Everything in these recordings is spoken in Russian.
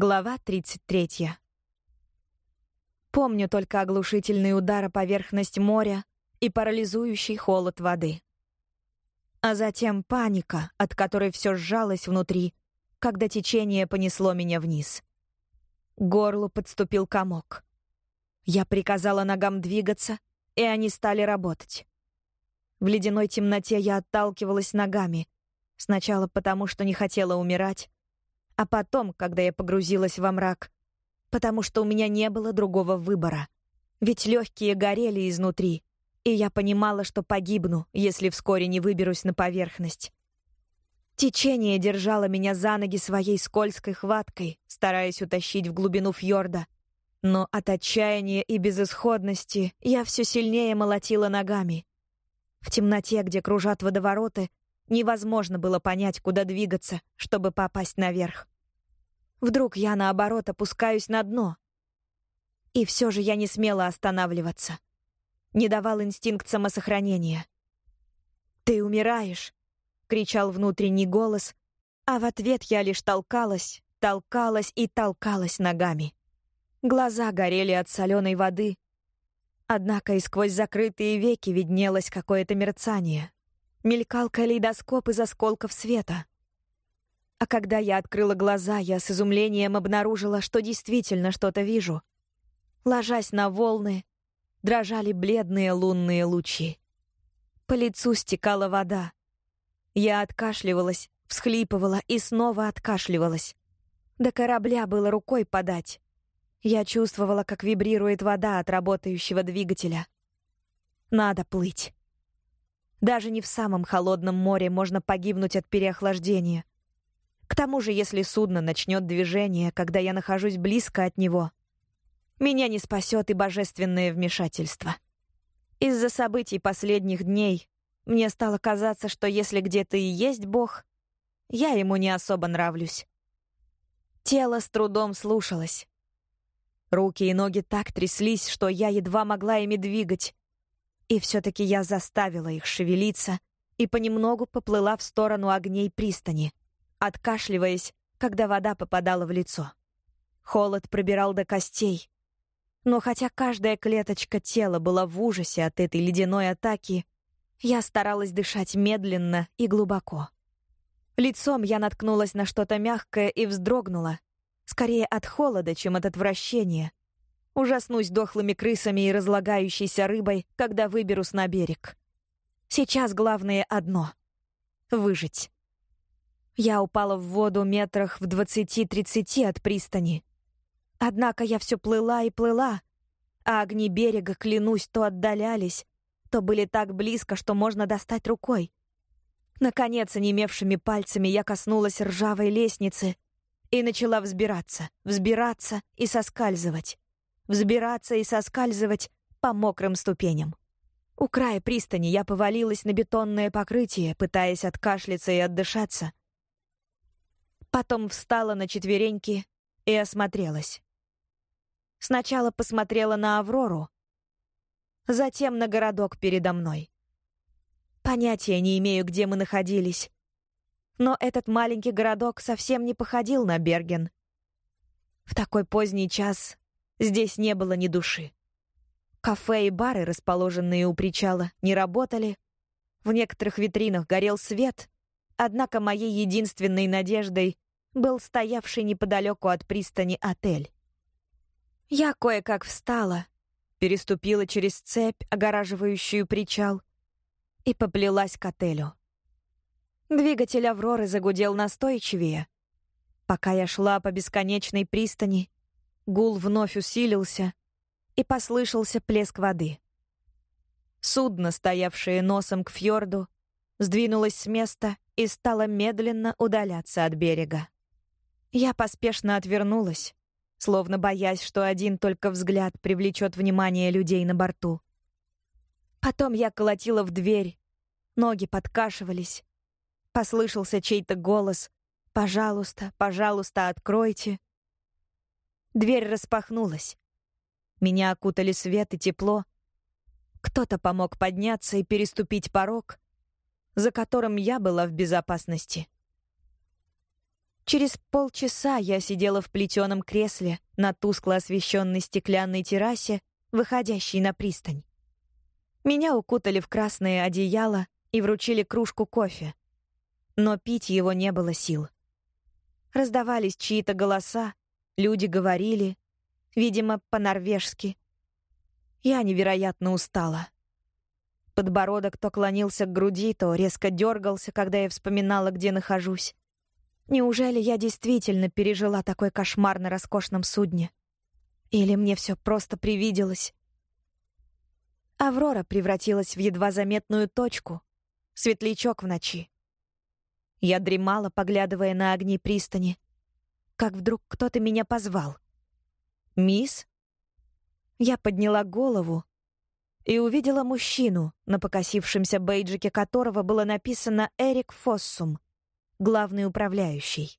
Глава 33. Помню только оглушительный удар о поверхность моря и парализующий холод воды. А затем паника, от которой все сжалось внутри, когда течение понесло меня вниз. К горлу подступил комок. Я приказала ногам двигаться, и они стали работать. В ледяной темноте я отталкивалась ногами, сначала потому, что не хотела умирать, а потом, когда я погрузилась во мрак, потому что у меня не было другого выбора. Ведь легкие горели изнутри, и я понимала, что погибну, если вскоре не выберусь на поверхность. Течение держало меня за ноги своей скользкой хваткой, стараясь утащить в глубину фьорда. Но от отчаяния и безысходности я все сильнее молотила ногами. В темноте, где кружат водовороты, невозможно было понять, куда двигаться, чтобы попасть наверх. Вдруг я, наоборот, опускаюсь на дно. И все же я не смела останавливаться. Не давал инстинкт самосохранения. «Ты умираешь!» — кричал внутренний голос, а в ответ я лишь толкалась, толкалась и толкалась ногами. Глаза горели от соленой воды, однако и сквозь закрытые веки виднелось какое-то мерцание. Мелькал калейдоскоп из осколков света — а когда я открыла глаза, я с изумлением обнаружила, что действительно что-то вижу. Ложась на волны, дрожали бледные лунные лучи. По лицу стекала вода. Я откашливалась, всхлипывала и снова откашливалась. До корабля было рукой подать. Я чувствовала, как вибрирует вода от работающего двигателя. Надо плыть. Даже не в самом холодном море можно погибнуть от переохлаждения. К тому же, если судно начнет движение, когда я нахожусь близко от него, меня не спасет и божественное вмешательство. Из-за событий последних дней мне стало казаться, что если где-то и есть Бог, я ему не особо нравлюсь. Тело с трудом слушалось. Руки и ноги так тряслись, что я едва могла ими двигать. И все-таки я заставила их шевелиться и понемногу поплыла в сторону огней пристани — откашливаясь, когда вода попадала в лицо. Холод пробирал до костей. Но хотя каждая клеточка тела была в ужасе от этой ледяной атаки, я старалась дышать медленно и глубоко. Лицом я наткнулась на что-то мягкое и вздрогнула, скорее от холода, чем от отвращения. Ужаснусь дохлыми крысами и разлагающейся рыбой, когда выберусь на берег. Сейчас главное одно — выжить. Я упала в воду метрах в двадцати-тридцати от пристани. Однако я все плыла и плыла, а огни берега, клянусь, то отдалялись, то были так близко, что можно достать рукой. Наконец, онемевшими пальцами я коснулась ржавой лестницы и начала взбираться, взбираться и соскальзывать. Взбираться и соскальзывать по мокрым ступеням. У края пристани я повалилась на бетонное покрытие, пытаясь откашляться и отдышаться. Потом встала на четвереньки и осмотрелась. Сначала посмотрела на Аврору, затем на городок передо мной. Понятия не имею, где мы находились. Но этот маленький городок совсем не походил на Берген. В такой поздний час здесь не было ни души. Кафе и бары, расположенные у причала, не работали. В некоторых витринах горел свет, Однако моей единственной надеждой был стоявший неподалеку от пристани отель. Я кое-как встала, переступила через цепь, огораживающую причал, и поплелась к отелю. Двигатель «Авроры» загудел настойчивее. Пока я шла по бесконечной пристани, гул вновь усилился, и послышался плеск воды. Судно, стоявшее носом к фьорду, сдвинулось с места и стала медленно удаляться от берега. Я поспешно отвернулась, словно боясь, что один только взгляд привлечет внимание людей на борту. Потом я колотила в дверь, ноги подкашивались. Послышался чей-то голос «Пожалуйста, пожалуйста, откройте». Дверь распахнулась. Меня окутали свет и тепло. Кто-то помог подняться и переступить порог, за которым я была в безопасности. Через полчаса я сидела в плетеном кресле на тускло освещенной стеклянной террасе, выходящей на пристань. Меня укутали в красное одеяло и вручили кружку кофе. Но пить его не было сил. Раздавались чьи-то голоса, люди говорили, видимо, по-норвежски. Я невероятно устала. Подбородок то клонился к груди, то резко дергался, когда я вспоминала, где нахожусь. Неужели я действительно пережила такой кошмар на роскошном судне? Или мне все просто привиделось? Аврора превратилась в едва заметную точку, светлячок в ночи. Я дремала, поглядывая на огни пристани, как вдруг кто-то меня позвал. «Мисс?» Я подняла голову и увидела мужчину, на покосившемся бейджике которого было написано «Эрик Фоссум», главный управляющий.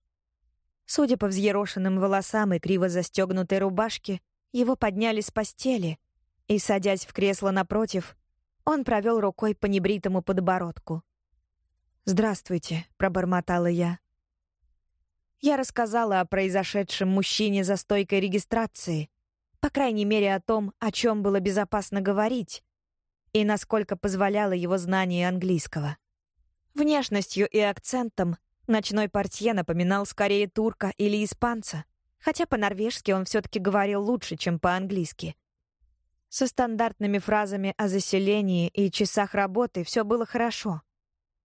Судя по взъерошенным волосам и криво застегнутой рубашке, его подняли с постели, и, садясь в кресло напротив, он провел рукой по небритому подбородку. «Здравствуйте», — пробормотала я. Я рассказала о произошедшем мужчине за стойкой регистрации, по крайней мере о том, о чем было безопасно говорить, и насколько позволяло его знание английского. Внешностью и акцентом Ночной портье напоминал скорее турка или испанца, хотя по-норвежски он все-таки говорил лучше, чем по-английски. Со стандартными фразами о заселении и часах работы все было хорошо.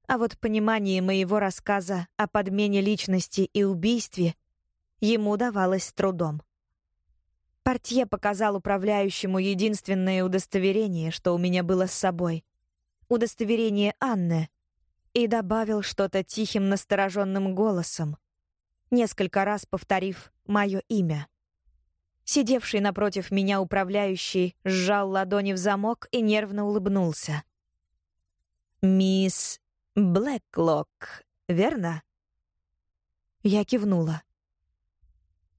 А вот понимание моего рассказа о подмене личности и убийстве ему давалось с трудом. Портье показал управляющему единственное удостоверение, что у меня было с собой. Удостоверение Анны, и добавил что-то тихим настороженным голосом, несколько раз повторив мое имя. Сидевший напротив меня управляющий сжал ладони в замок и нервно улыбнулся. «Мисс Блэклок, верно?» Я кивнула.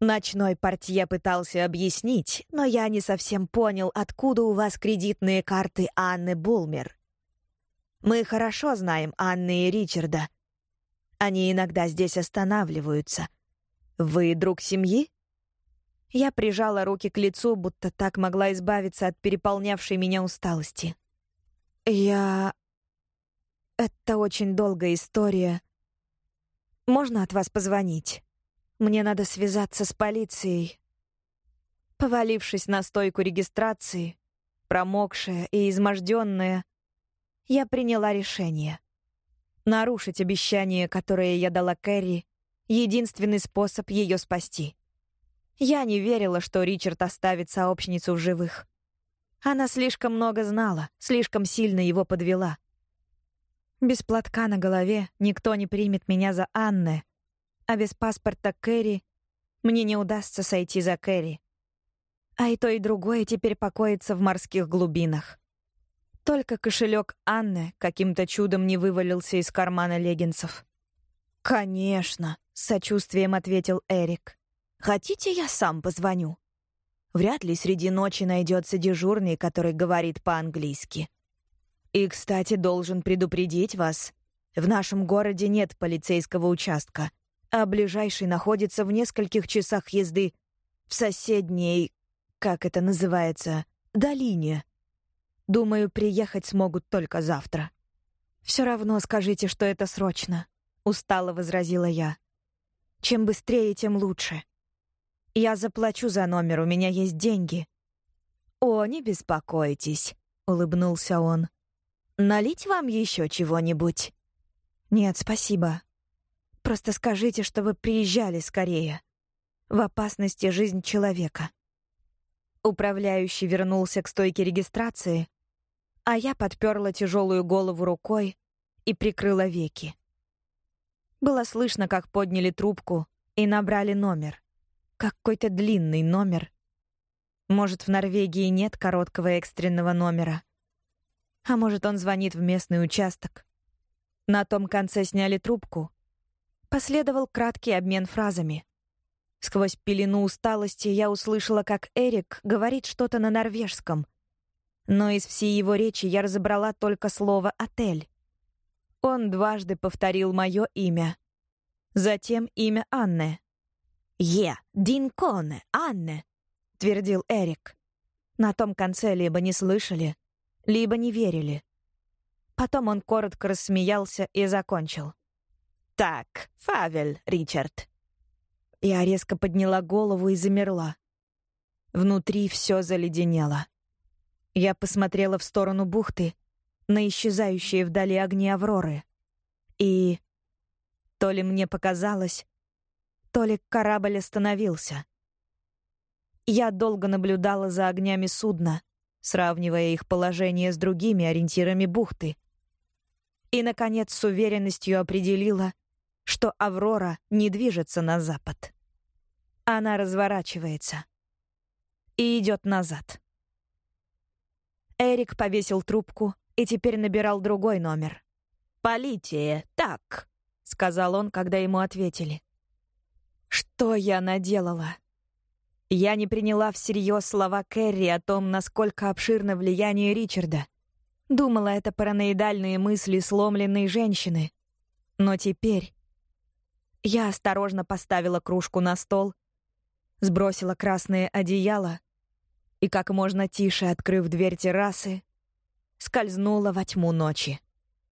Ночной портье пытался объяснить, но я не совсем понял, откуда у вас кредитные карты Анны Булмер. Мы хорошо знаем Анны и Ричарда. Они иногда здесь останавливаются. Вы друг семьи? Я прижала руки к лицу, будто так могла избавиться от переполнявшей меня усталости. Я... Это очень долгая история. Можно от вас позвонить? Мне надо связаться с полицией. Повалившись на стойку регистрации, промокшая и изможденная, я приняла решение. Нарушить обещание, которое я дала Кэрри, единственный способ ее спасти. Я не верила, что Ричард оставит сообщницу в живых. Она слишком много знала, слишком сильно его подвела. Без платка на голове никто не примет меня за Анны, а без паспорта Кэрри мне не удастся сойти за Кэрри. А и то, и другое теперь покоится в морских глубинах. Только кошелек Анны каким-то чудом не вывалился из кармана леггинсов. «Конечно», — с сочувствием ответил Эрик. «Хотите, я сам позвоню?» Вряд ли среди ночи найдется дежурный, который говорит по-английски. И, кстати, должен предупредить вас. В нашем городе нет полицейского участка, а ближайший находится в нескольких часах езды в соседней, как это называется, долине. Думаю, приехать смогут только завтра. Все равно скажите, что это срочно, устало возразила я. Чем быстрее, тем лучше. Я заплачу за номер, у меня есть деньги. О, не беспокойтесь, улыбнулся он. Налить вам еще чего-нибудь? Нет, спасибо. Просто скажите, чтобы приезжали скорее. В опасности жизнь человека. Управляющий вернулся к стойке регистрации, а я подперла тяжелую голову рукой и прикрыла веки. Было слышно, как подняли трубку и набрали номер. Какой-то длинный номер. Может, в Норвегии нет короткого экстренного номера. А может, он звонит в местный участок. На том конце сняли трубку. Последовал краткий обмен фразами. Сквозь пелену усталости я услышала, как Эрик говорит что-то на норвежском — но из всей его речи я разобрала только слово «отель». Он дважды повторил мое имя. Затем имя Анны. «Е, дин коне, Анне», — твердил Эрик. На том конце либо не слышали, либо не верили. Потом он коротко рассмеялся и закончил. «Так, Фавель, Ричард». Я резко подняла голову и замерла. Внутри все заледенело. Я посмотрела в сторону бухты, на исчезающие вдали огни Авроры. И... То ли мне показалось, то ли корабль остановился. Я долго наблюдала за огнями судна, сравнивая их положение с другими ориентирами бухты. И, наконец, с уверенностью определила, что Аврора не движется на запад. Она разворачивается и идет назад. Эрик повесил трубку и теперь набирал другой номер. «Полития, так», — сказал он, когда ему ответили. «Что я наделала?» Я не приняла всерьез слова Кэрри о том, насколько обширно влияние Ричарда. Думала, это параноидальные мысли сломленной женщины. Но теперь... Я осторожно поставила кружку на стол, сбросила красное одеяло и, как можно тише открыв дверь террасы, скользнула во тьму ночи.